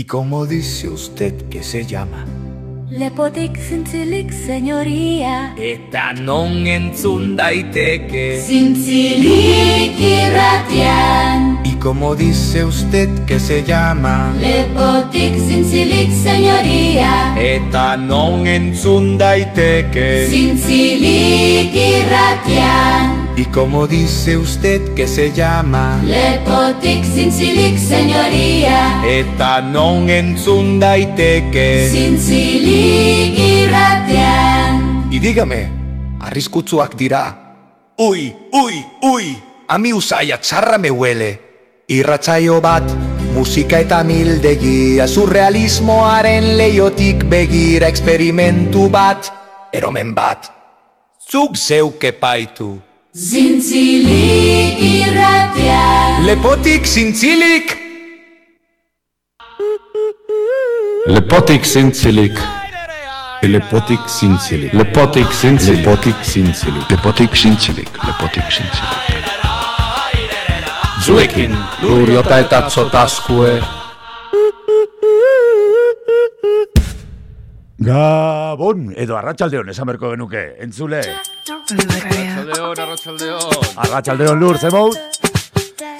¿Y cómo dice usted que se llama? Lepotik zintzilik, señoría. Eta non entzun daiteke. Zintzilik irratian ¿Y cómo dice usted que se llama? Lepotik zintzilik, señoría. Eta non entzun daiteke. Zintzilik irratian ¿Y cómo dice usted que se llama? Lepotik zintzilik, señoría. Eta non entzun daiteke Zintzilik irratian Y dígame, arriskutsuak dira Ui, ui, ui, ami usaia txarra me huele. Irratzaio bat, musika eta mildegia Surrealismoaren leiotik begira Experimentu bat, eromen bat. Zuk zeuke paitu Zintzilik irratian Lepotik zintzilik Lepotik zintzilik. Lepotik zintzilik. Lepotik zintzilik. Lepotik zintzilik. Lepotik zintzilik. Lepotik zintzilik. Zuekin, Luriota eta tzotaskue. Gabon, edo arratsaldeon esan berko genuke, entzule. Arratxaldeon, arratxaldeon. Arratsaldeon lur, zemou?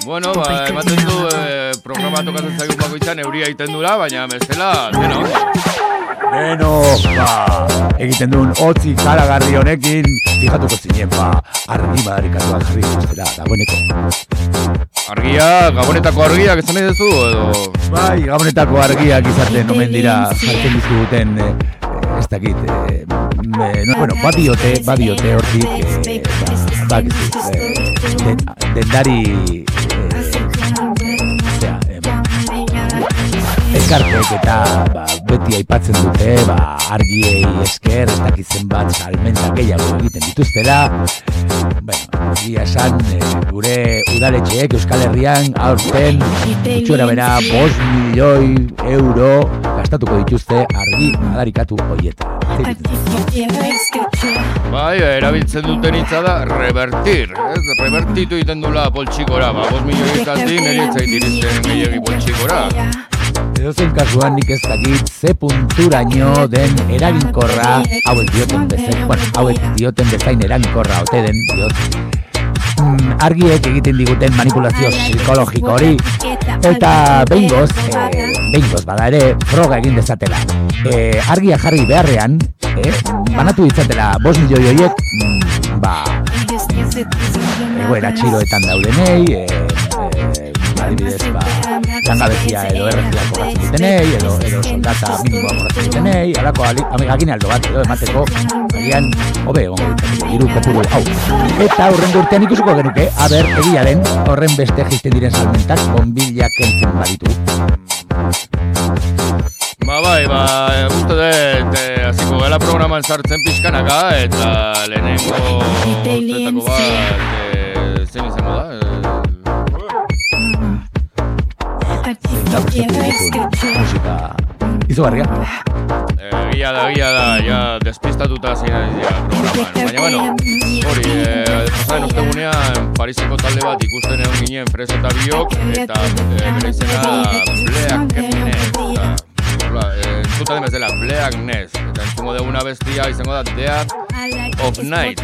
Bueno, ba, ematen du eh, programa tokatzen zaigun bakoitzan euria egiten dula, baina bestela, deno. Beno, ba, egiten duen hotzi karagarri honekin, fijatuko zinen, ba, argi badarikatuak jarri zuzera, dagoeneko. Argia, gabonetako argiak esan nahi duzu, edo... Bai, gabonetako argiak izaten omen dira jartzen dizkiguten, eh, ez dakit, eh, me, no, bueno, badiote, badiote hortik, eh, ba, ba, eh, den, dendari, Elkartek eta ba, beti aipatzen dute ba, argiei esker, ez dakit zenbat salmenta gehiago egiten dituztela. Bueno, egia esan, eh, gure udaletxeek Euskal Herrian aurten gutxora bera 5 milioi euro gastatuko dituzte argi adarikatu hoietan. Bai, erabiltzen duten hitza da revertir, ez? Revertitu egiten dula poltsikora, ba, 5 milioietatik nire etzait irizten gehiagi poltsikora. Edo zen kasuan nik ez dakit ze punturaino den eraginkorra hauek dioten bezain, bueno, hauek dioten bezain eraginkorra ote den diot. Mm, argiek egiten diguten manipulazio psikologiko hori eta behingoz, eh, behingoz bada ere froga egin dezatela. Eh, argia jarri beharrean, eh, banatu ditzatela 5 milioi horiek, mm, ba, egoera txiroetan daudenei, eh, eh, adibidez, ba, langabezia edo erregia kobratzen dutenei, edo, edo soldata minimoa kobratzen dutenei, alako agin aldo bat edo emateko, agian, hobe egongo ditzateko, iru kopuru hau. Eta horren urtean ikusiko genuke, aber, egia den, horren beste jisten diren salmentak, onbilak entzun baditu. Ba, bai, ba, e, uste dut, e, hasiko gela programan sartzen pixkanaka, eta lehenengo urtetako bat, e, zein izango da? Musika izugarria. Egia da, egia da, ja, despistatuta zein ari dira programan. Baina, bueno, hori, e, pasaden ostegunean Pariseko talde bat ikusten egon ginen Fres eta Biok, eta e, bere izena Black Ness. Eta, hola, e, entzuta den bezala, Black Ness. Eta entzungo deguna bestia izango da Death of Night.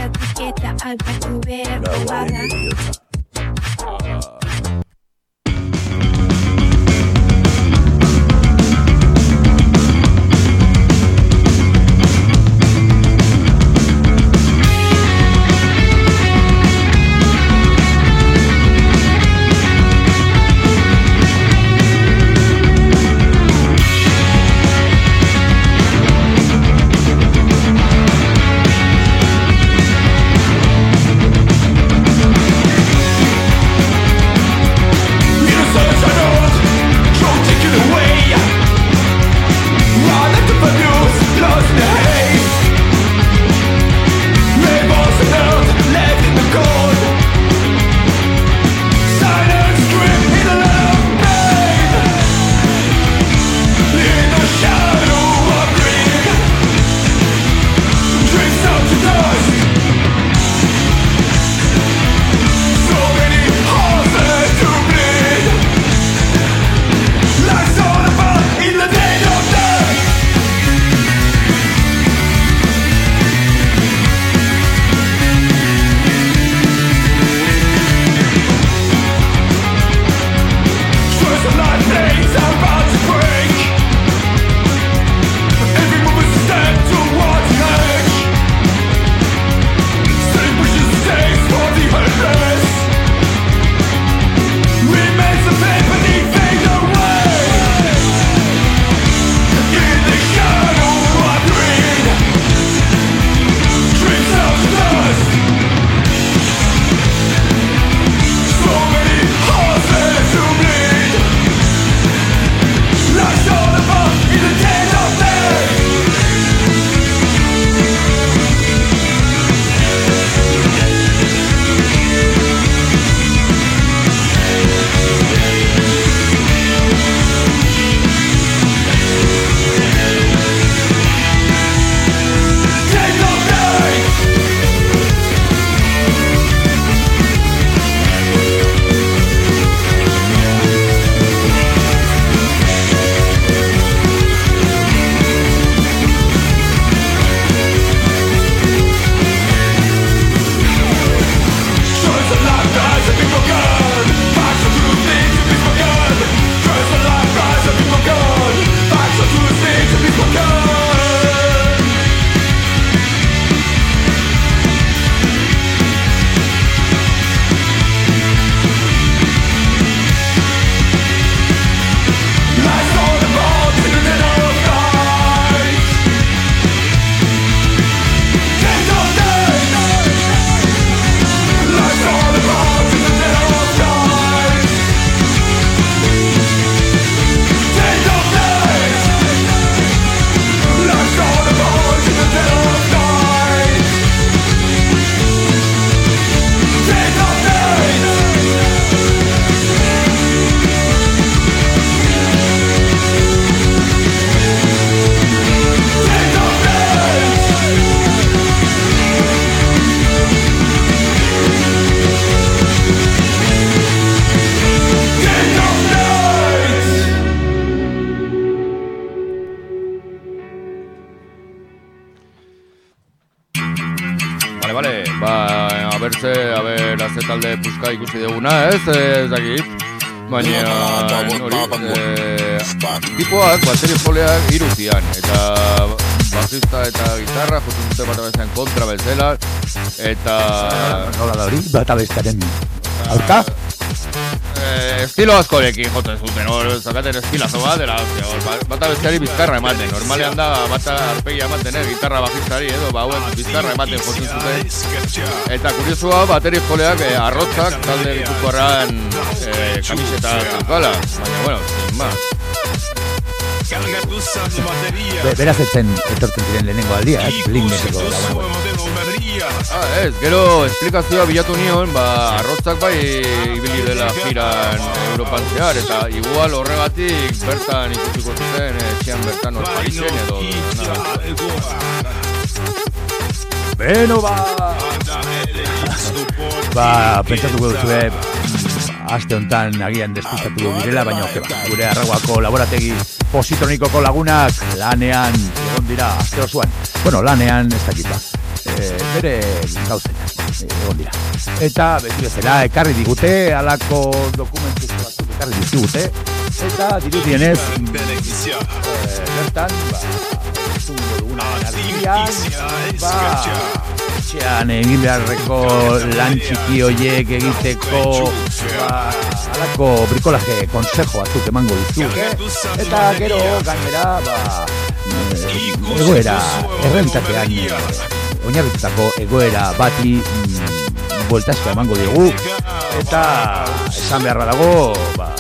Berze, a ber, azte talde puska ikusi duguna, ez, ez dakit. Baina, hori, eh, tipoak, bateri joleak, iruzian, eta basista eta gitarra, jotu dute bat abezean kontra bezala, eta... Nola da hori, bat abestaren aurka? Estilo askorekin jotzen zuten, hor, zakaten estilazo bat, dela, hor, bat abesteari bizkarra ematen, normalean da, bat arpegia ematen, eh, gitarra bajistari, edo, ba, hauen bizkarra ematen jotzen zuten. Eta kuriosua, bateri joleak, eh, arrotzak, talde ditukorran, eh, kamiseta zukala, baina, bueno, sin más. Be, beraz etzen etortzen ziren lehenengo aldia, eh? Lignetiko lagun. Ah, ez, gero esplikazioa bilatu nion, ba, arrotzak bai ibili dela jiran Europan zehar, eta igual horregatik bertan ikusiko zuten, etxean bertan hor Parisen edo. Beno, ba... ba, pentsatuko duzu, aste honetan agian despistatu direla, baina oke, ba, gure arraguako laborategi positronikoko lagunak lanean egon dira aste osoan. Bueno, lanean ez dakit ba. E, bere gauzen e, egon dira. Eta beti bezala ekarri digute alako dokumentu batzuk ekarri digute eta dirudienez e, bertan ba, etxean egin beharreko lan txiki hoiek egiteko ba, alako brikolaje konsejo batzuk emango ditu eta gero gainera ba, eh, egoera errentatean eh, oinarritutako egoera bati mm, bueltazka emango digu eta esan beharra dago ba,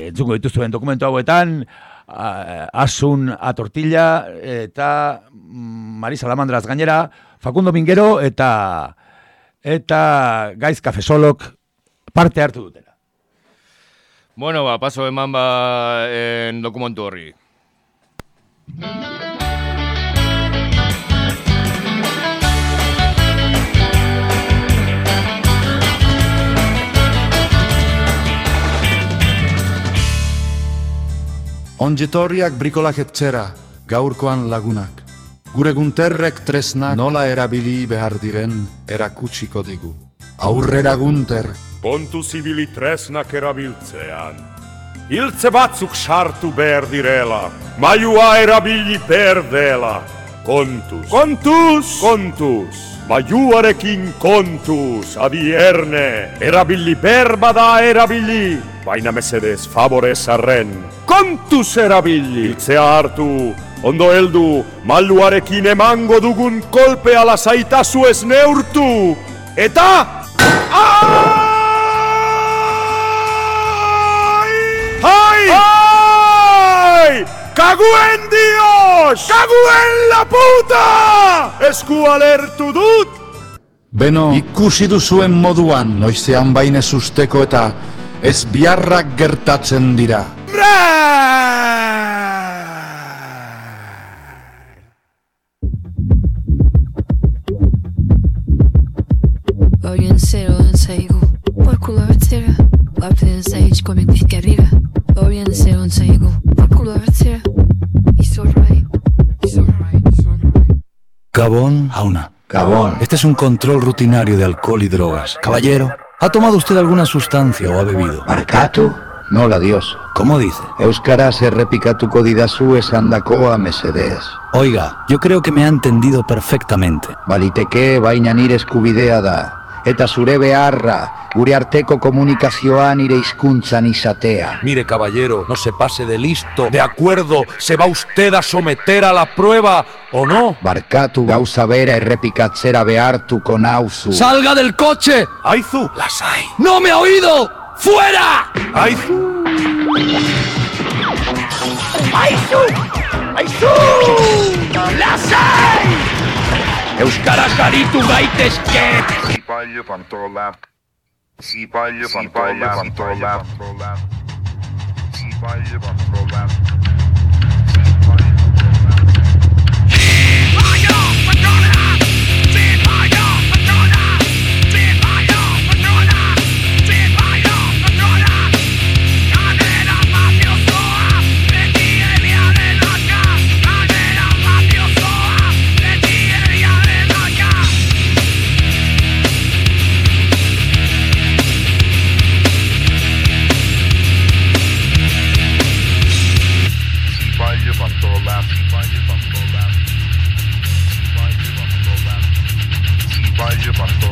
eh, entzungo dituzuen dokumentu hauetan asun atortilla eta mm, Marisa Lamandraz gainera Facundo Minguero eta eta Gaiz Kafesolok parte hartu dutela. Bueno, ba, paso eman ba en dokumentu horri. Ongetorriak brikolak etxera, gaurkoan lagunak. Gure gunterrek tresnak nola erabili behar diren erakutsiko digu. Aurrera gunter. Kontu zibili tresnak erabiltzean. Hiltze batzuk sartu behar direla. Maiua erabili behar dela. Kontuz. Kontuz! Kontuz! Maiuarekin kontuz, adi erne. Erabili behar bada erabili. Baina mesedez favorez arren. Kontuz erabili! Hiltzea hartu, Ondo heldu, maluarekin emango dugun kolpe ala zaitazu ez neurtu. Eta... Ai! Ai! Kaguen dios! Kaguen la puta! Esku alertu dut! Beno, ikusi duzuen moduan, noizean bainez usteko eta ez biarrak gertatzen dira. Orienteiro saigo, porculo artera, lapten sage komik gerira. Orienteiro saigo, porculo artera. It's Gabón, Auna. Gabón. Este es un control rutinario de alcohol y drogas. Caballero, ¿ha tomado usted alguna sustancia o ha bebido? Barkatu? Nola dios. ¿Cómo dice? Euskaraz errepikatuko didazu esandakoa mesedez. Oiga, yo creo que me ha entendido perfectamente. Baliteke baina nire eskubidea da. Eta zure beharra, gure arteko komunikazioa nire hizkuntzan izatea. Mire, caballero, no se pase de listo. De acuerdo, ¿se va usted a someter a la prueba o no? Barkatu gauza bera errepikatzera behartuko nauzu. ¡Salga del coche! Aizu! ¡Las hay! ¡No me ha oído! ¡Fuera! Aizu! Euskaraz aritu gaitezke! Zipailo pantola Zipailo pantola pantola Zipailo pantola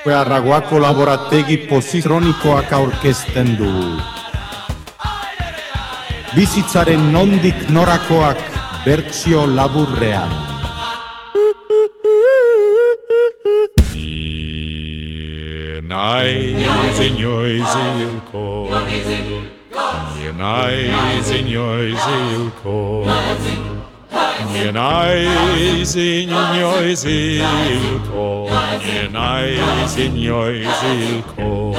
Beharragoa kolaborategi pozitronikoak aurkezten du. Bizitzaren nondik norakoak bertsio laburrean. Naiz inoiz hilko Naiz inoiz hilko Naiz inoiz hilko nie najzinjoj zilko, nie najzinjoj zilko.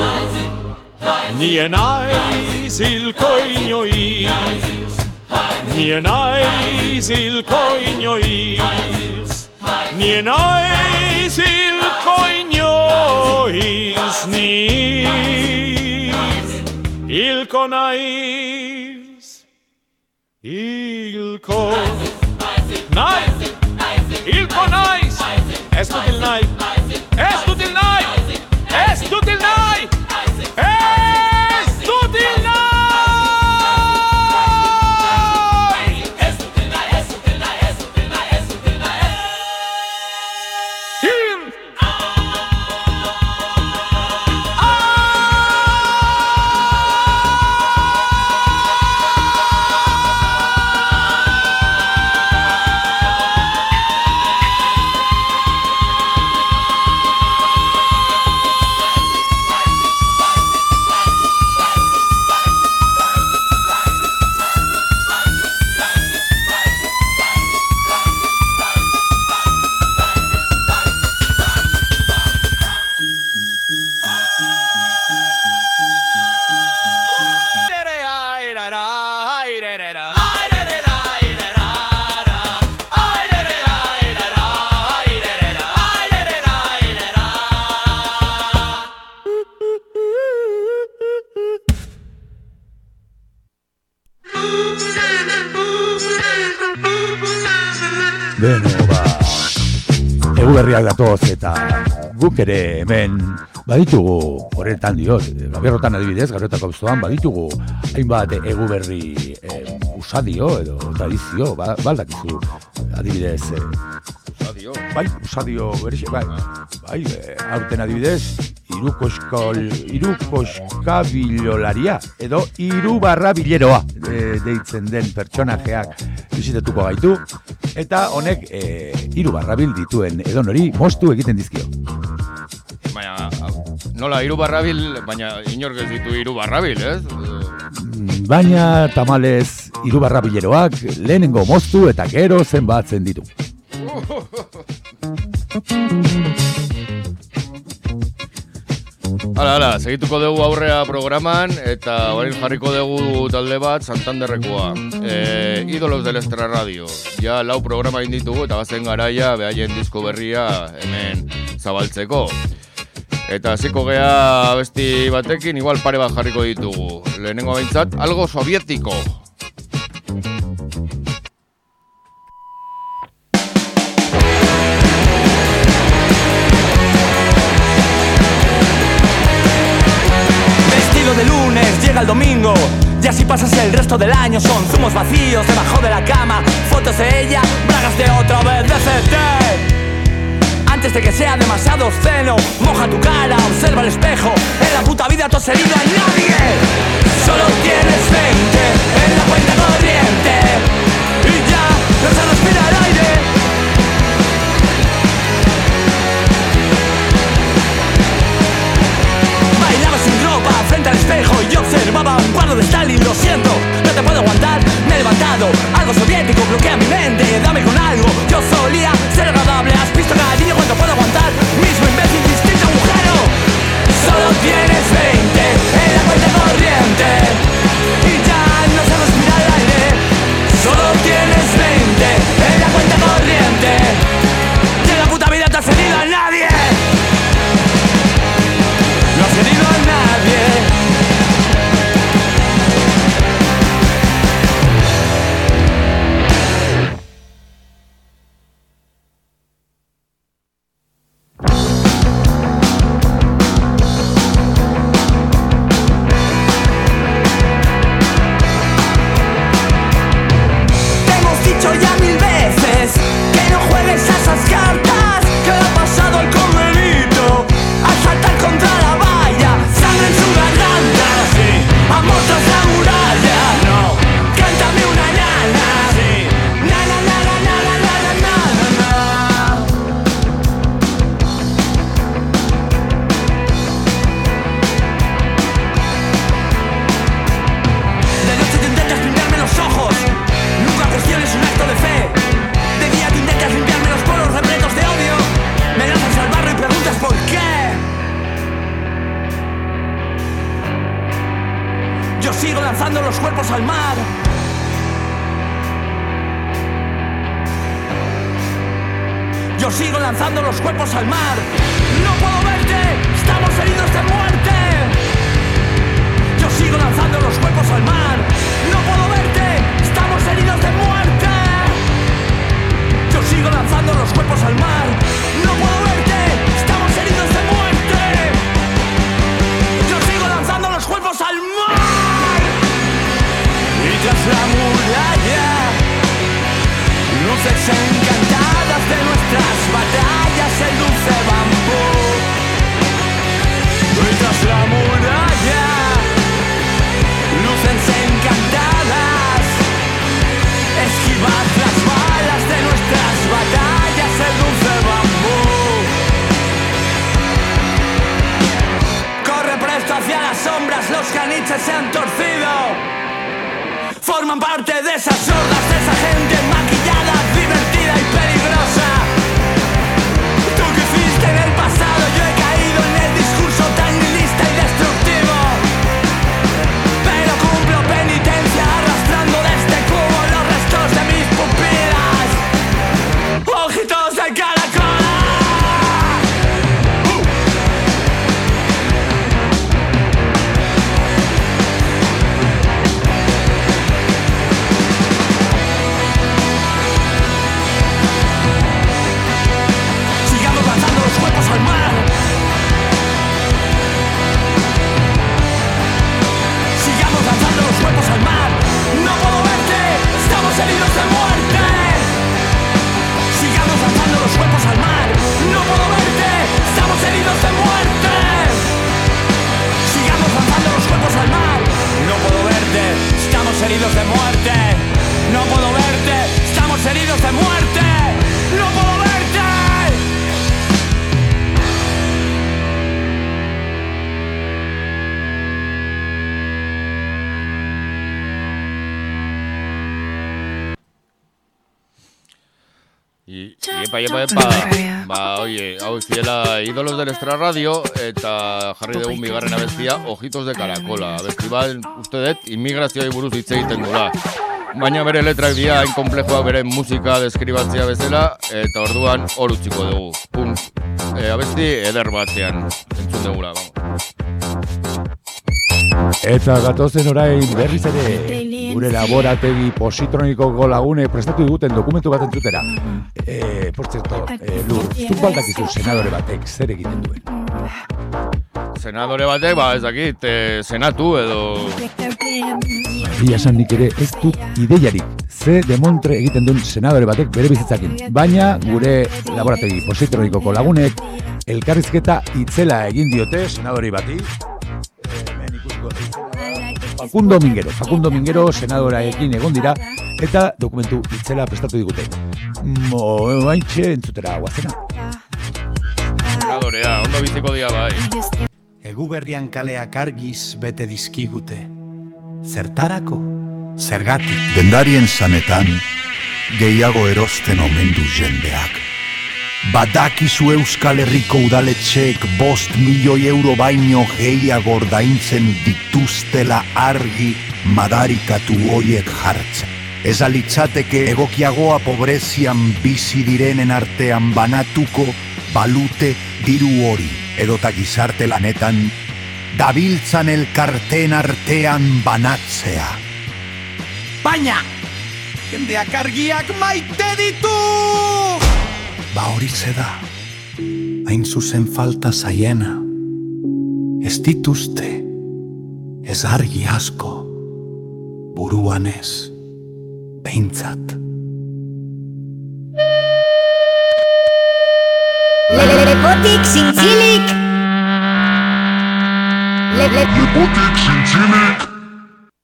Nie najzilko i njoj, nie najzilko i njoj, nie najzilko i njoj, ni ilko naiz, ilko naiz. Nice! Hilfe, nein! Es tut mir guk ere hemen baditugu horretan diot, gabierrotan adibidez, garrotako abuztuan, baditugu hainbat egu berri eh, usadio edo tradizio, ba, baldakizu adibidez, eh, Usadio. bai, usadio berixe, bai, bai, eh, aurten adibidez, iruko eskol, iruko eskabilolaria, edo iru barra bileroa eh, deitzen den pertsonajeak bizitatuko gaitu, eta honek eh, iru barra bil dituen edo nori mostu egiten dizkio. Baina, nola, hiru barrabil, baina inork ez ditu hiru barrabil, ez? Mm, Baina tamalez iru barra bileroak lehenengo moztu eta gero zenbatzen ditu. Hala, hala, segituko dugu aurrea programan eta orain jarriko dugu talde bat Santanderrekoa. E, Idolos del Estra Radio. Ja lau programa egin ditugu eta bazen garaia behaien disko berria hemen zabaltzeko. Eta hasiko gea besti batekin igual pare bat jarriko ditugu. Lehenengo behintzat, algo sovietiko. Domingo Y así pasas el resto del año Son zumos vacíos debajo de la cama. Fotos de ella, bragas de otra vez DCT Antes de que sea demasiado obsceno Moja tu cara, observa el espejo. En la puta vida tú has herido nadie. Solo tienes 20 en la cuenta corriente. Y ya no se respira frente espejo y observaba un cuadro de Stalin Lo siento, no te puedo aguantar, me he levantado Algo soviético bloquea mi mente, dame con algo Yo solía ser agradable, has visto cariño cuando puedo aguantar Mismo imbécil, distinto agujero Solo tienes 20 en la cuenta corriente yo sigo lanzando los cuerpos al mar. Yo sigo lanzando los cuerpos al mar. No puedo verte, estamos heridos de muerte. Yo sigo lanzando los cuerpos al mar. No puedo verte, estamos heridos de muerte. Yo sigo lanzando los cuerpos al mar. No puedo verte, estamos heridos de muerte. Yo sigo lanzando los cuerpos al mar. Tras la muralla, luces encantadas de nuestras batallas, el dulce bambú. Y la muralla, luces encantadas, esquivad las balas de nuestras batallas, el dulce bambú. Corre presto hacia las sombras, los caniches se han torcido. Forman parte de esas hordas, de esa gente maquillada, divertida y peligrosa. I, iepa, iepa, iepa, ba, oie, hau ez diela ídolos del Estra Radio, eta jarri dugun bigarren abestia, Ojitos de Caracola. Abesti bat, uste dut, inmigrazioa buruz hitz egiten dula. Baina bere letrak dira, hain komplexoa bere musika deskribatzea bezala, eta orduan hor utziko dugu. Pum, e, abesti eder batean, entzun dugula, vamos. Eta gatozen orain berriz ere gure laborategi positronikoko lagune prestatu diguten dokumentu bat entzutera. E, por cierto, e, Lur, zuk baldakizu senadore batek zer egiten duen. Senadore batek, ba, ez dakit, e, senatu edo... Ia esan nik ere ez dut ideiarik ze demontre egiten duen senadore batek bere bizitzakin. Baina gure laborategi positronikoko lagunek elkarrizketa itzela egin diote senadori bati. Facundo Mingero, Facundo Mingero senadoraekin egon dira eta dokumentu itzela prestatu digute. Mo, baintxe entzutera guazena. Senadorea, ondo biziko dia bai. Eguberrian kaleak argiz bete dizkigute. Zertarako? Zergatik. Dendarien zanetan, gehiago erosten omen du jendeak. Badakizu Euskal Herriko udaletxeek bost milioi euro baino gehiago ordaintzen dituztela argi madarikatu hoiek jartzen. Ez alitzateke egokiagoa pobrezian bizi direnen artean banatuko balute diru hori edota gizarte lanetan dabiltzan elkarten artean banatzea. Baina, jendeak argiak maite ditu! Ba hori da. Hain zuzen falta zaiena. Ez dituzte, ez argi asko, buruan ez, behintzat. Lepotik zintzilik Lepotik zintzilik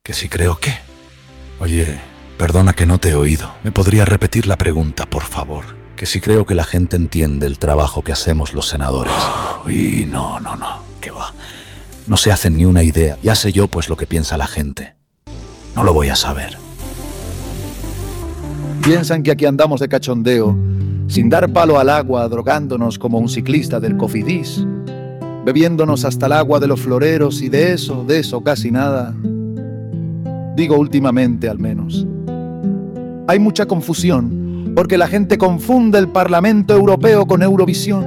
Que si creo que... Oye, perdona que no te he oído. ¿Me podría repetir la pregunta, por favor? Que si creo que la gente entiende el trabajo que hacemos los senadores. Uy, no, no, no. ¿Qué va? No se hacen ni una idea. Ya sé yo pues lo que piensa la gente. No lo voy a saber. Piensan que aquí andamos de cachondeo, sin dar palo al agua, drogándonos como un ciclista del cofidis, bebiéndonos hasta el agua de los floreros y de eso, de eso casi nada. Digo últimamente al menos. Hay mucha confusión porque la gente confunde el Parlamento Europeo con Eurovisión.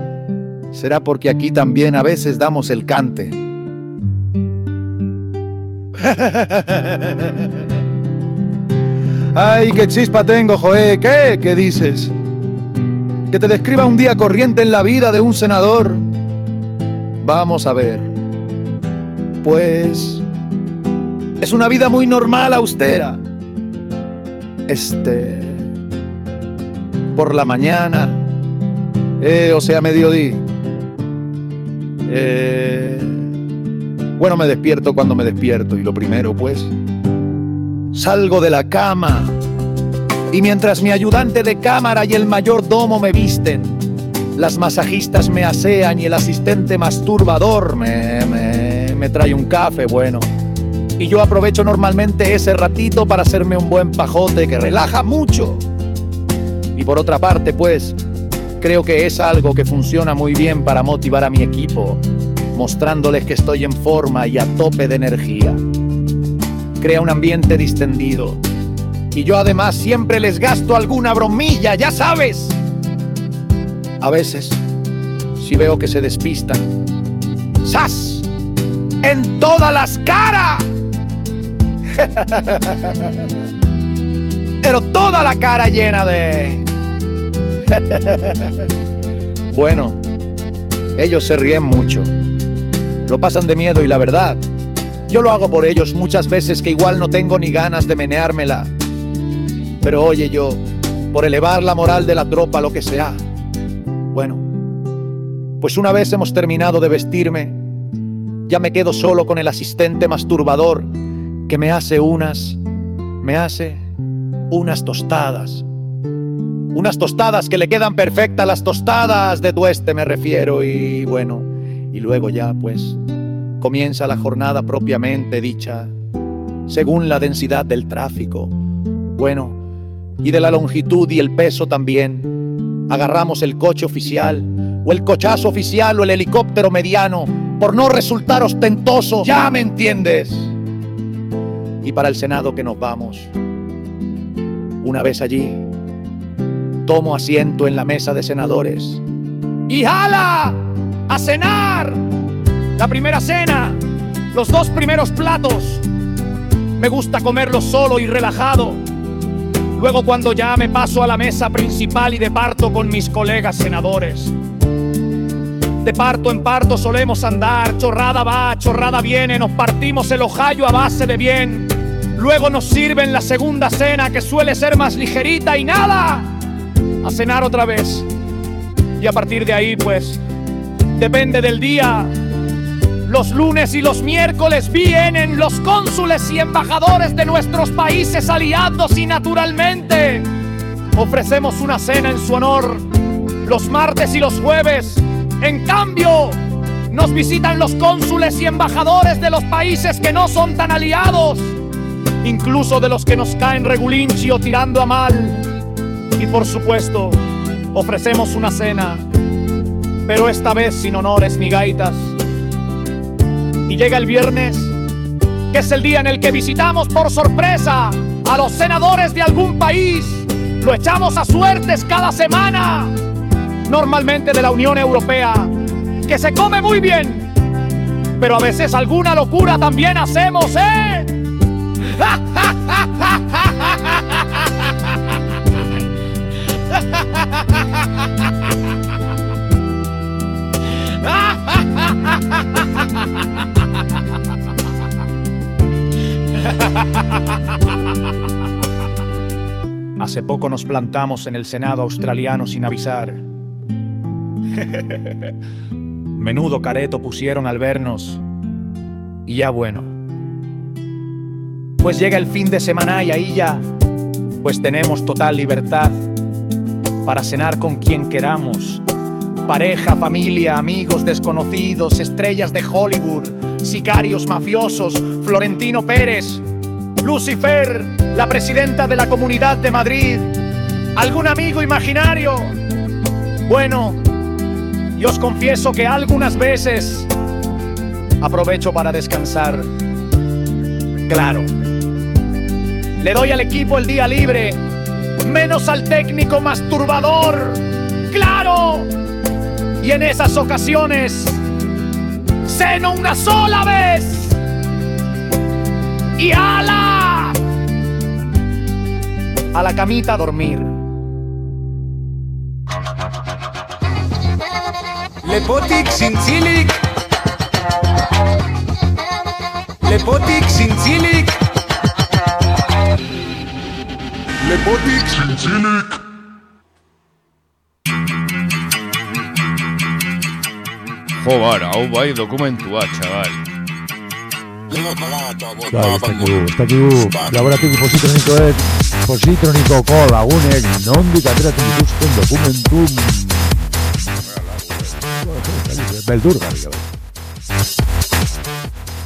Será porque aquí también a veces damos el cante. Ay, qué chispa tengo, Joé. ¿Qué? ¿Qué dices? Que te describa un día corriente en la vida de un senador. Vamos a ver. Pues es una vida muy normal, austera. Este por la mañana, eh, o sea, mediodía. Eh, bueno, me despierto cuando me despierto y lo primero, pues, salgo de la cama y mientras mi ayudante de cámara y el mayordomo me visten, las masajistas me asean y el asistente masturbador me, me, me trae un café bueno. Y yo aprovecho normalmente ese ratito para hacerme un buen pajote que relaja mucho. Y por otra parte, pues, creo que es algo que funciona muy bien para motivar a mi equipo, mostrándoles que estoy en forma y a tope de energía. Crea un ambiente distendido. Y yo además siempre les gasto alguna bromilla, ya sabes. A veces, si veo que se despistan, ¡zas! ¡En todas las caras! Pero toda la cara llena de... bueno, ellos se ríen mucho. Lo pasan de miedo y la verdad, yo lo hago por ellos muchas veces que igual no tengo ni ganas de meneármela. Pero oye yo, por elevar la moral de la tropa, lo que sea. Bueno, pues una vez hemos terminado de vestirme, ya me quedo solo con el asistente masturbador que me hace unas, me hace unas tostadas. Unas tostadas que le quedan perfectas, las tostadas de tueste me refiero. Y bueno, y luego ya pues comienza la jornada propiamente dicha, según la densidad del tráfico. Bueno, y de la longitud y el peso también. Agarramos el coche oficial, o el cochazo oficial, o el helicóptero mediano, por no resultar ostentoso. Ya me entiendes. Y para el Senado que nos vamos. Una vez allí, tomo asiento en la mesa de senadores. ¡Y jala! ¡A cenar! La primera cena, los dos primeros platos. Me gusta comerlos solo y relajado. Luego cuando ya me paso a la mesa principal y departo con mis colegas senadores. De parto en parto solemos andar, chorrada va, chorrada viene, nos partimos el ojallo a base de bien. Luego nos sirven la segunda cena que suele ser más ligerita y nada, a cenar otra vez. Y a partir de ahí, pues, depende del día. Los lunes y los miércoles vienen los cónsules y embajadores de nuestros países aliados y naturalmente ofrecemos una cena en su honor. Los martes y los jueves, en cambio, nos visitan los cónsules y embajadores de los países que no son tan aliados, incluso de los que nos caen regulinchi o tirando a mal. Y por supuesto, ofrecemos una cena, pero esta vez sin honores ni gaitas. Y llega el viernes, que es el día en el que visitamos por sorpresa a los senadores de algún país. Lo echamos a suertes cada semana, normalmente de la Unión Europea, que se come muy bien, pero a veces alguna locura también hacemos, ¿eh? Hace poco nos plantamos en el Senado australiano sin avisar. Menudo careto pusieron al vernos. Y ya bueno. Pues llega el fin de semana y ahí ya, pues tenemos total libertad para cenar con quien queramos. Pareja, familia, amigos desconocidos, estrellas de Hollywood, sicarios mafiosos, Florentino Pérez, Lucifer, la presidenta de la Comunidad de Madrid, algún amigo imaginario. Bueno, y os confieso que algunas veces aprovecho para descansar. Claro. Le doy al equipo el día libre menos al técnico masturbador. ¡Claro! Y en esas ocasiones, ceno una sola vez. Y ala. A la camita a dormir. Lepotik zintzilik Lepotik zintzilik Lepotik zintzilik Jo, bar, hau bai dokumentua, txabal. Bai, ez dakigu, ez dakigu, laborategi positronikoek, positronikoko lagunek, nondik ateratzen dituzten dokumentu... Beldurgarri gabe.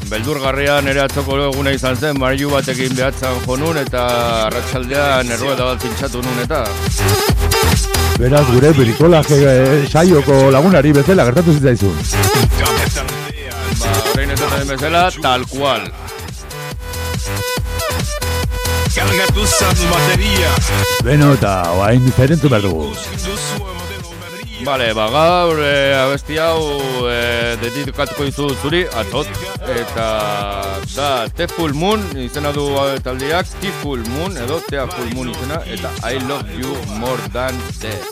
Beldurgarria nire atzoko eguna izan zen, mariu batekin behatzan jonun eta arratsaldean errueda bat pintxatu nun eta... Beraz, gure brikolaje eh, saioko lagunari bezala gertatu zitzaizun. Ba, orain esaten den bezala, tal cual. Carga tu saldo batería. Beno eta oain diferentu behar dugu. Vale, ba, gaur e, abesti hau e, dedikatuko dizu zuri, atzot. Eta da, Te Full Moon izena du eh, taldeak, Te Full Moon edo Tea Full Moon izena, eta I Love You More Than Death.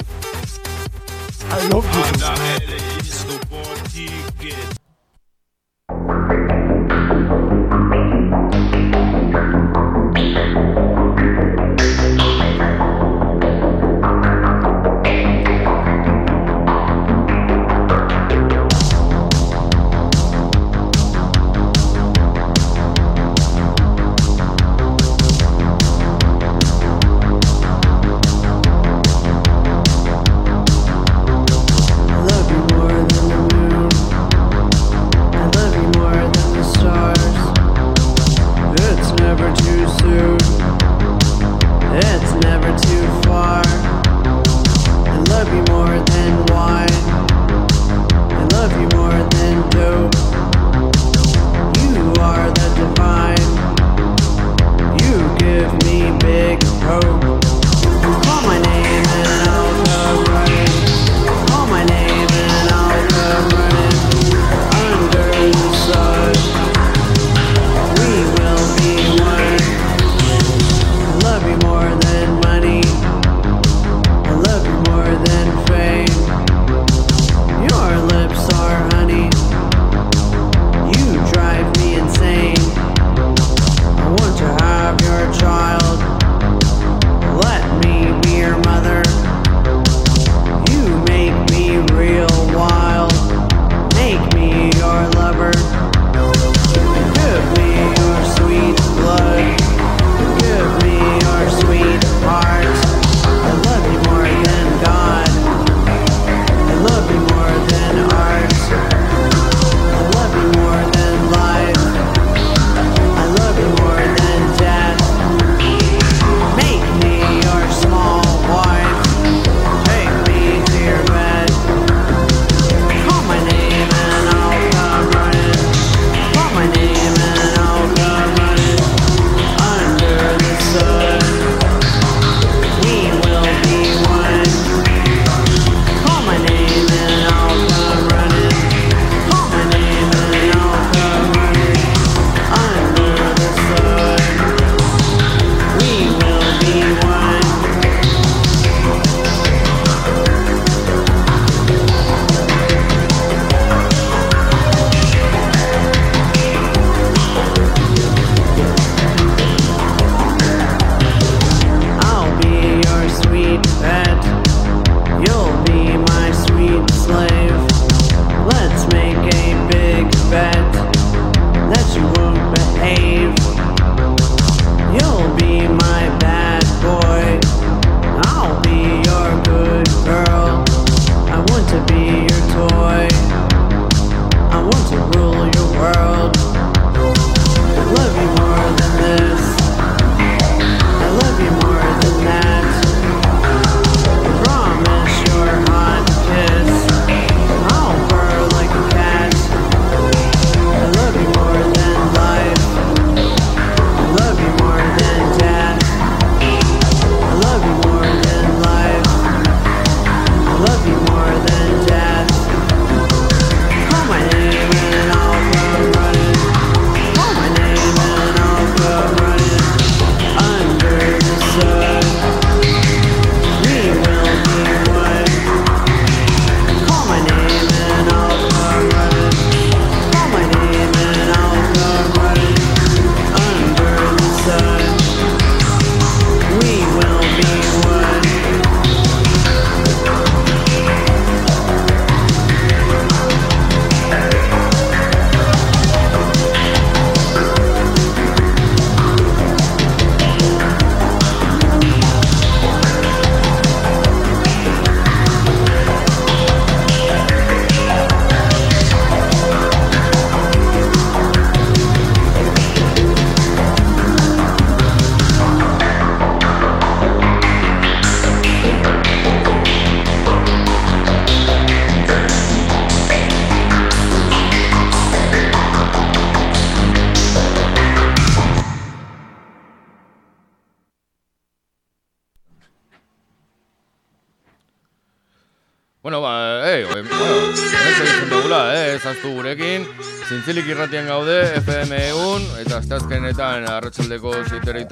I love you.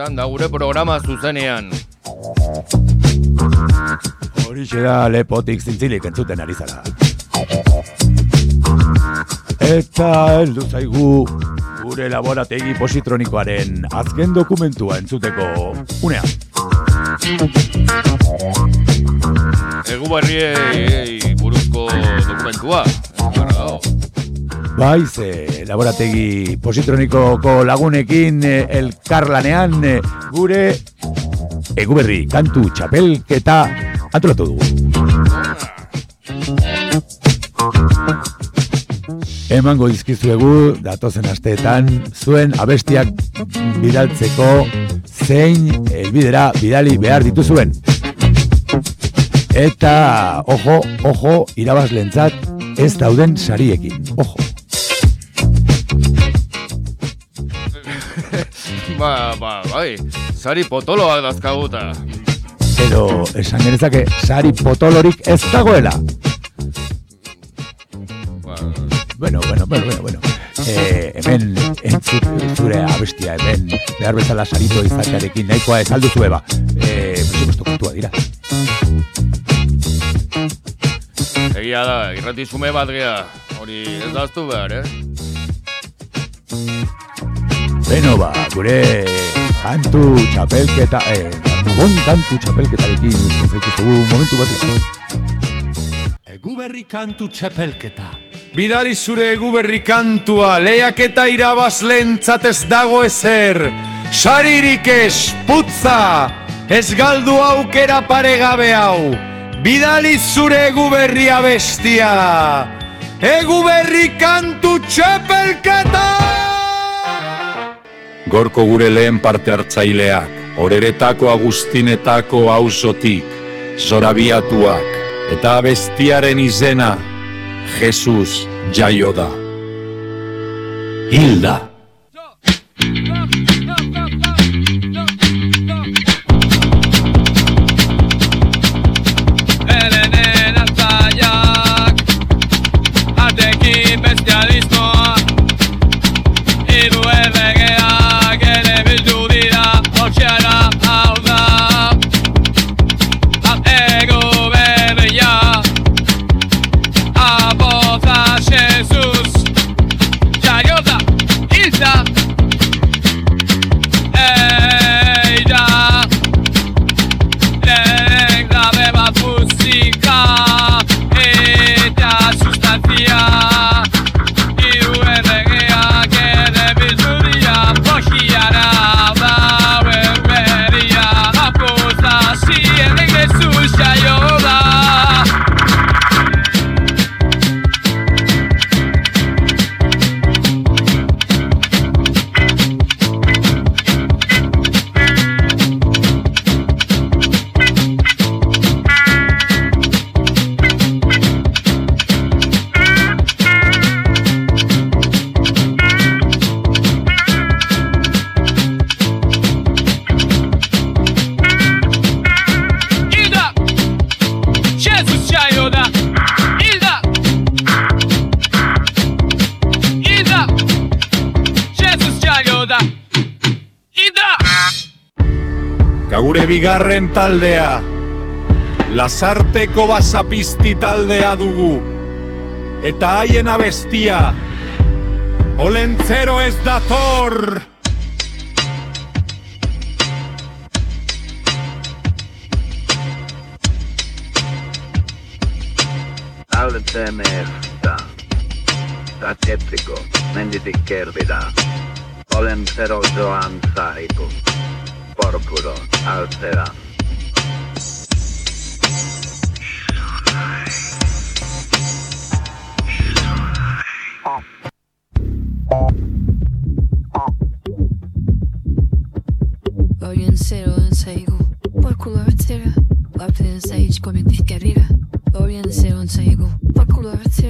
Zeitereitan, da gure programa zuzenean. Horixe da lepotik zintzilik entzuten ari zara. Eta heldu zaigu gure laborategi positronikoaren azken dokumentua entzuteko unean. Egu barriei buruzko dokumentua. Gara dago. Bai, ze laborategi positronikoko lagunekin eh, elkarlanean eh, gure eguberri kantu txapelketa antolatu dugu. Emango dizkizuegu datozen asteetan zuen abestiak bidaltzeko zein elbidera bidali behar dituzuen. Eta, ojo, ojo, irabazlentzat ez dauden sariekin. Ojo. Ba, ba, bai, sari potoloak dazkaguta. Pero esan genezake sari potolorik ez dagoela. Bueno, bueno, bueno, bueno, bueno. Eh, hemen entzut zure abestia hemen behar bezala sarito izatearekin nahikoa ez aldu zueba. Eh, presupuesto kontua dira. Egia da, irrati zume bat gea, hori ez daztu behar, eh? Beno ba, gure kantu txapelketa, eh, bon kantu txapelketarekin zaituzugu momentu bat izan. Eguberri kantu txepelketa. Bidali zure eguberri kantua, lehiak eta irabazlentzat ez dago ezer. Saririk ez, putza, ez galdu aukera paregabe hau. Bidali zure eguberria bestia. Eguberri kantu txepelketa! Gorko gure lehen parte hartzaileak, horeretako agustinetako auzotik, zorabiatuak, eta bestiaren izena, Jesus jaio da. Hilda. Bigarren taldea. Lasarteko basapizti taldea dugu. Eta haien abestia. Olentzero ez dator! Altemerta. Satetriko, menditik kerbida. altera. Orientero en seigo, por culo artera, la prensa y comité que arriba. Orientero en seigo, por culo artera.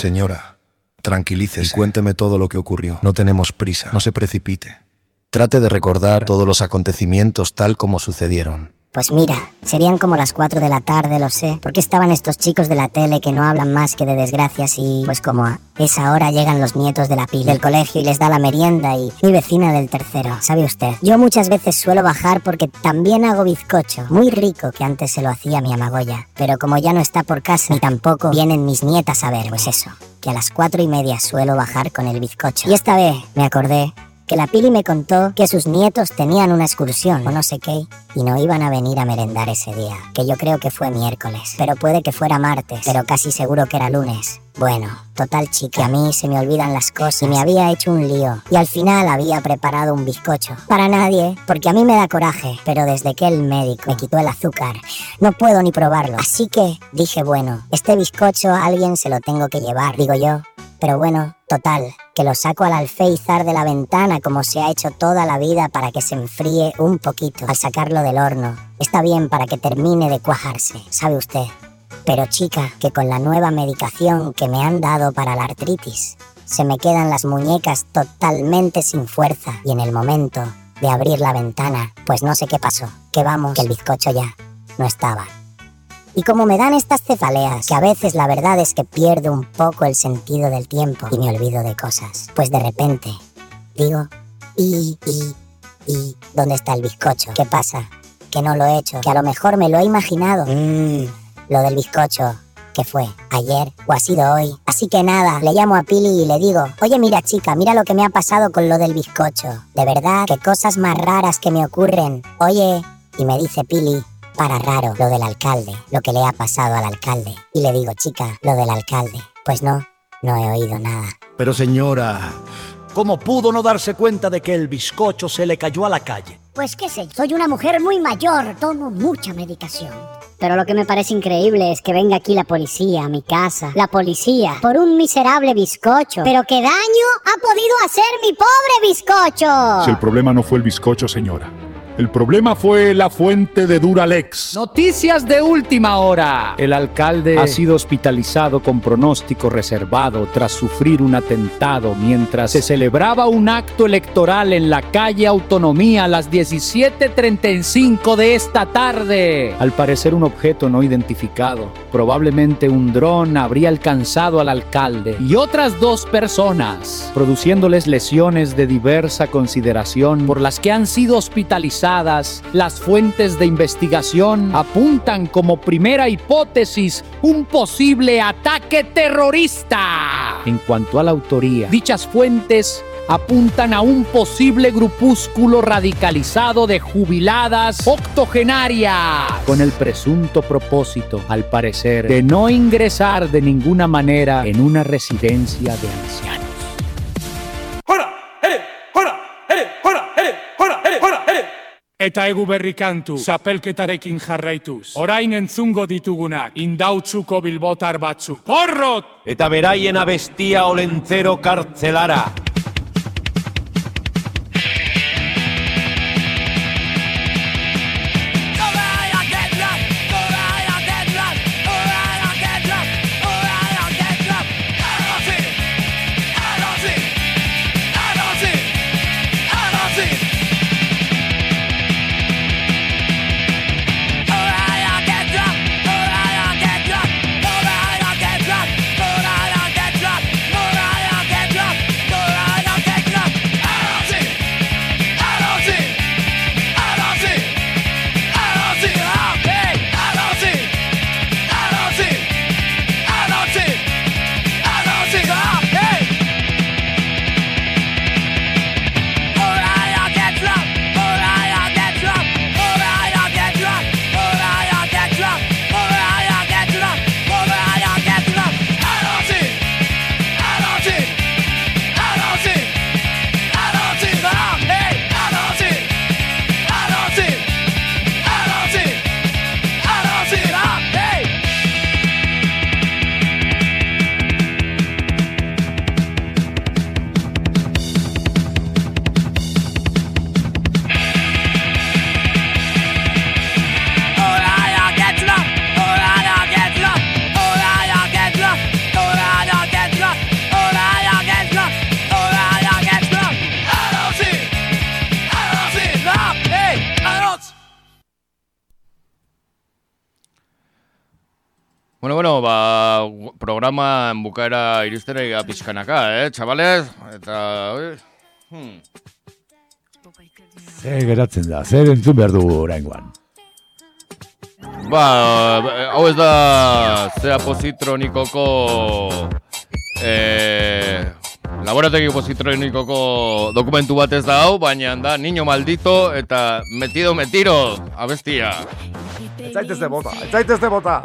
Señora, tranquilícese y cuénteme todo lo que ocurrió. No tenemos prisa, no se precipite. Trate de recordar todos los acontecimientos tal como sucedieron. Pues mira, serían como las 4 de la tarde, lo sé, porque estaban estos chicos de la tele que no hablan más que de desgracias y pues como a esa hora llegan los nietos de la pila del colegio y les da la merienda y mi vecina del tercero, ¿sabe usted? Yo muchas veces suelo bajar porque también hago bizcocho, muy rico que antes se lo hacía mi amagoya, pero como ya no está por casa ni tampoco vienen mis nietas a ver, pues eso, que a las cuatro y media suelo bajar con el bizcocho. Y esta vez me acordé que la Pili me contó que sus nietos tenían una excursión o no sé qué y no iban a venir a merendar ese día, que yo creo que fue miércoles, pero puede que fuera martes, pero casi seguro que era lunes. Bueno, total chica, a mí se me olvidan las cosas y me había hecho un lío y al final había preparado un bizcocho. Para nadie, porque a mí me da coraje, pero desde que el médico me quitó el azúcar, no puedo ni probarlo. Así que dije, bueno, este bizcocho a alguien se lo tengo que llevar, digo yo. Pero bueno, total, que lo saco al alféizar de la ventana como se ha hecho toda la vida para que se enfríe un poquito al sacarlo del horno. Está bien para que termine de cuajarse, ¿sabe usted? Pero chica, que con la nueva medicación que me han dado para la artritis, se me quedan las muñecas totalmente sin fuerza y en el momento de abrir la ventana, pues no sé qué pasó, que vamos, que el bizcocho ya no estaba. Y como me dan estas cefaleas, que a veces la verdad es que pierdo un poco el sentido del tiempo y me olvido de cosas, pues de repente digo, y, y, y, ¿dónde está el bizcocho? ¿Qué pasa? Que no lo he hecho, que a lo mejor me lo he imaginado. Mmm, lo del bizcocho, ¿qué fue? ¿Ayer o ha sido hoy? Así que nada, le llamo a Pili y le digo, oye mira chica, mira lo que me ha pasado con lo del bizcocho. De verdad, qué cosas más raras que me ocurren. Oye, y me dice Pili, para raro lo del alcalde, lo que le ha pasado al alcalde. Y le digo, chica, lo del alcalde. Pues no, no he oído nada. Pero señora, ¿cómo pudo no darse cuenta de que el bizcocho se le cayó a la calle? Pues qué sé, soy una mujer muy mayor, tomo mucha medicación. Pero lo que me parece increíble es que venga aquí la policía a mi casa. La policía, por un miserable bizcocho. Pero qué daño ha podido hacer mi pobre bizcocho. Si el problema no fue el bizcocho, señora. El problema fue la fuente de Duralex. Noticias de última hora. El alcalde ha sido hospitalizado con pronóstico reservado tras sufrir un atentado mientras se celebraba un acto electoral en la calle Autonomía a las 17.35 de esta tarde. Al parecer un objeto no identificado, probablemente un dron, habría alcanzado al alcalde y otras dos personas, produciéndoles lesiones de diversa consideración por las que han sido las fuentes de investigación apuntan como primera hipótesis un posible ataque terrorista. En cuanto a la autoría, dichas fuentes apuntan a un posible grupúsculo radicalizado de jubiladas octogenarias, con el presunto propósito, al parecer, de no ingresar de ninguna manera en una residencia de ancianos. Eta egu berri kantu, zapelketarekin jarraituz. Orain entzungo ditugunak, indautzuko bilbotar batzu. Porrot! Eta beraien abestia olentzero kartzelara. Bukaera iristera ega pixkanaka, eh, txabales? Eta, hmm. Zer geratzen da, zer entzun behar dugu oraingoan. Ba, hau ez da zea pozitronikoko eh, laborategi pozitronikoko dokumentu bat ez da hau, baina da niño maldito eta metido metiro abestia. Ez zaitez de bota, ez zaitez de bota.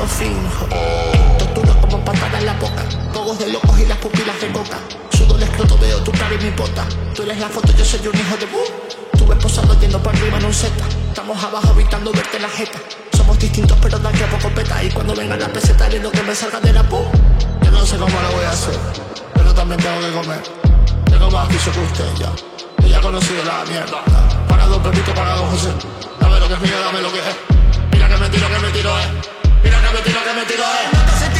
Lo finjo. Tortura como patada en la boca. Cogos de locos y las pupilas de coca. Sudo el escroto, veo tu cara y mi pota. Tú eres la foto, yo soy un hijo de bu. Tú ves posando yendo para arriba en un Z. Estamos abajo evitando verte la jeta. Somos distintos pero de aquí a poco peta. Y cuando venga la peseta haré lo que me salga de la pu. Yo no sé cómo lo voy a hacer, pero también tengo que comer. Tengo más piso que usted ya. Yo ya conocido la mierda. Pagado Pepito, pagado José. Dame lo que es mío, dame lo que es. Mira que me tiro, que me tiro, eh. Mira que me tiro, que me tiro, eh.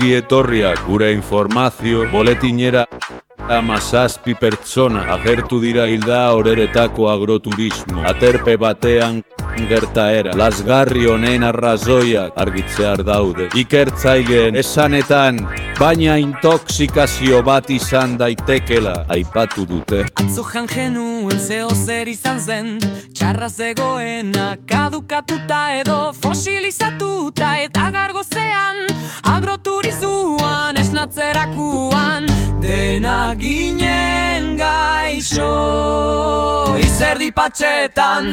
Ongi etorriak gure informazio boletinera amazazpi pertsona agertu dira hilda horeretako agroturismo. Aterpe batean gertaera. Lasgarri honen arrazoiak argitzear daude. Ikertzaileen esanetan, baina intoxikazio bat izan daitekela aipatu dute. Atzojan genuen zeo zer izan zen Txarra zegoena kadukatuta edo fosilizatuta Eta gargozean agroturizuan esnatzerakuan Dena ginen gaixo izerdi patxetan.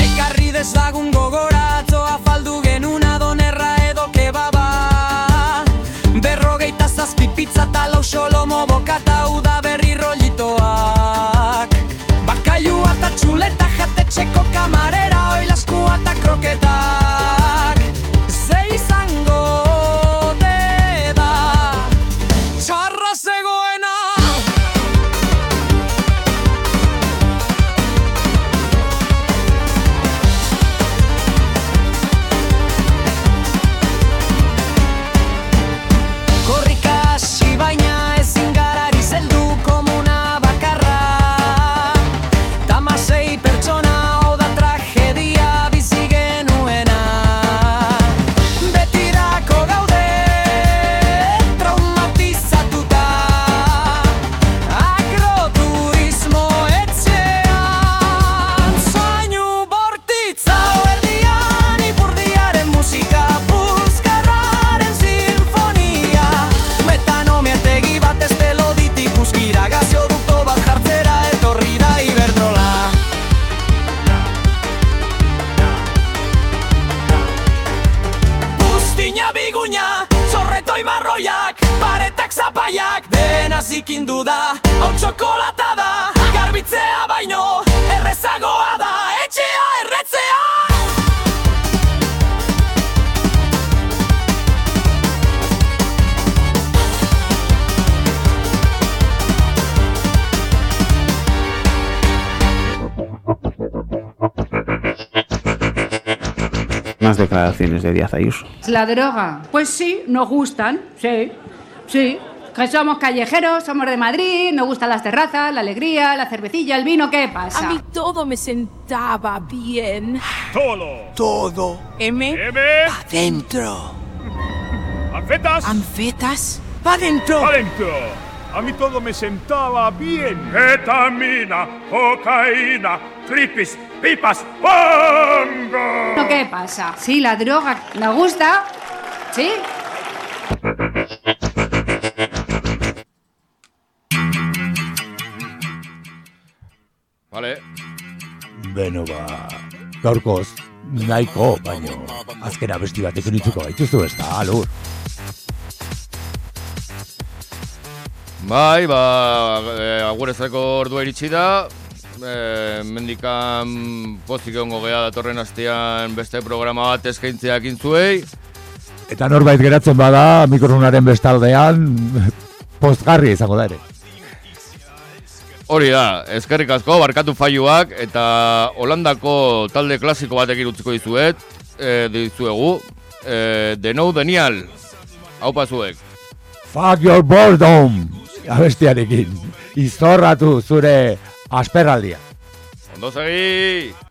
Ekarri dezagun gogoratzo afaldu genuna donerra edo kebaba. Berrogeita zazpi pizza eta lau xolomo bokata uda jatetxeko kamarera oilaskua eta kroketak kendu da Hau txokolata da Garbitzea baino Errezagoa da Etxea erretzea Más declaraciones de Díaz Ayuso. La droga. Pues sí, nos gustan, sí, sí. Que somos callejeros, somos de Madrid, nos gustan las terrazas, la alegría, la cervecilla, el vino, ¿qué pasa? A mí todo me sentaba bien. Todo. Todo. M. M. Adentro. Anfetas. Anfetas. Va dentro. Adentro. A mí todo me sentaba bien. Ketamina, cocaína, tripis, pipas, bongo. ¿No qué pasa? Sí, la droga. ¿Nos gusta? ¿Sí? Vale. Beno ba, gaurkoz, nahiko, baino, azken abesti batekin itzuko gaituzu ez da, alur. Bai, ba, e, agurezeko ordua iritsi da. E, mendikan pozik egongo gea datorren astean beste programa bat eskaintzeak intzuei. Eta norbait geratzen bada, mikronaren bestaldean, postgarri izango da ere. Hori da, eskerrik asko, barkatu faiuak, eta Holandako talde klasiko batekin utziko dizuet, e, dizuegu, e, The No Denial, hau pasuek. Fuck your boredom! Abestiarekin, izorratu zure asperraldia. Ondo segi!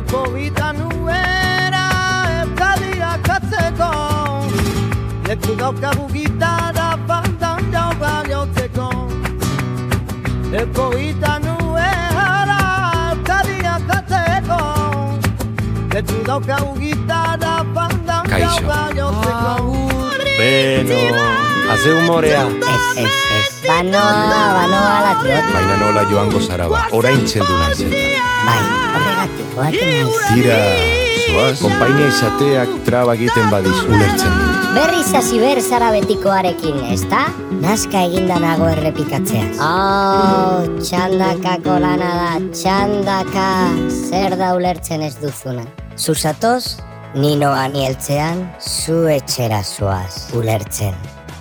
Eko bitan nuera Euskadiak atzeko Leku daukagu gitarra Fantan jauga jotzeko Eko bitan nuera Euskadiak atzeko Leku daukagu gitarra Fantan Kaixo. jauga jotzeko Beno, haze humorea. Ez, ez, ez. Banoa, banoa latiot. Baina nola joango zara ba, orain txeldu naiz eta. Bai, horregatik, naiz. Tira, zoaz, konpainia izateak traba egiten badizu. Ulertzen du. Berriz hasi ber zara betikoarekin, ezta? Nazka eginda nago errepikatzeaz. Oh, txandakako lana da, txandaka. Zer da ulertzen ez duzuna. Zuzatoz, ninoa nieltzean, zu etxera zoaz, ulertzen.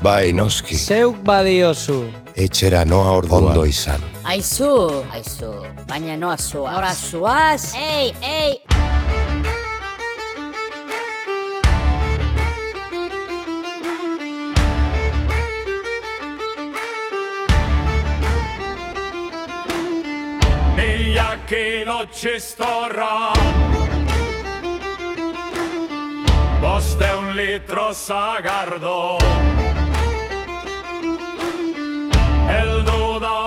Bai, noski. Zeuk badiozu. Etxera noa orduan. Ondo izan. Aizu, aizu, baina noa zoaz. Nora zoaz? Ei, ei! Stora Boste un litro sagardo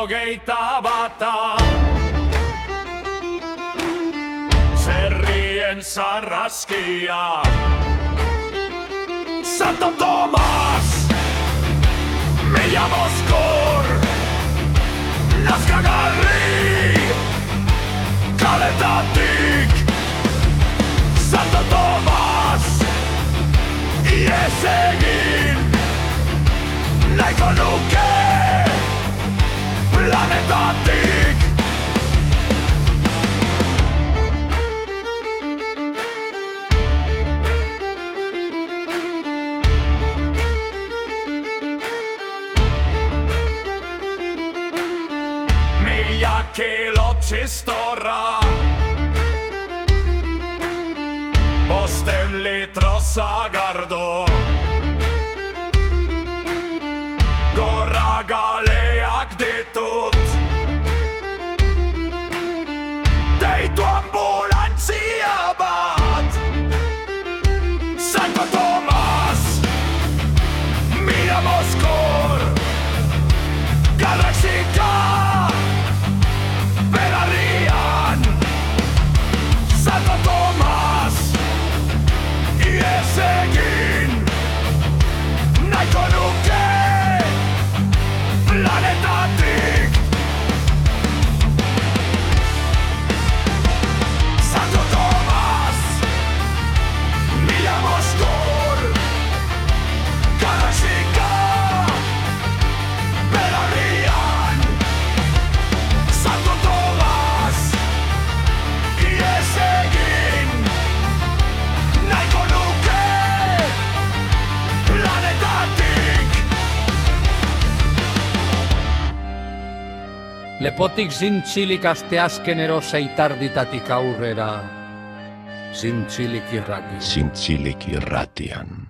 hogeita bata. Se ríen sarraskia Santo Tomás. Me llamo Oscar. Nazkagarri Kaletatik Lepotik zintzilik asteazkenero zeitarditatik aurrera. Zintzilik irrati. Zintzilik irratian.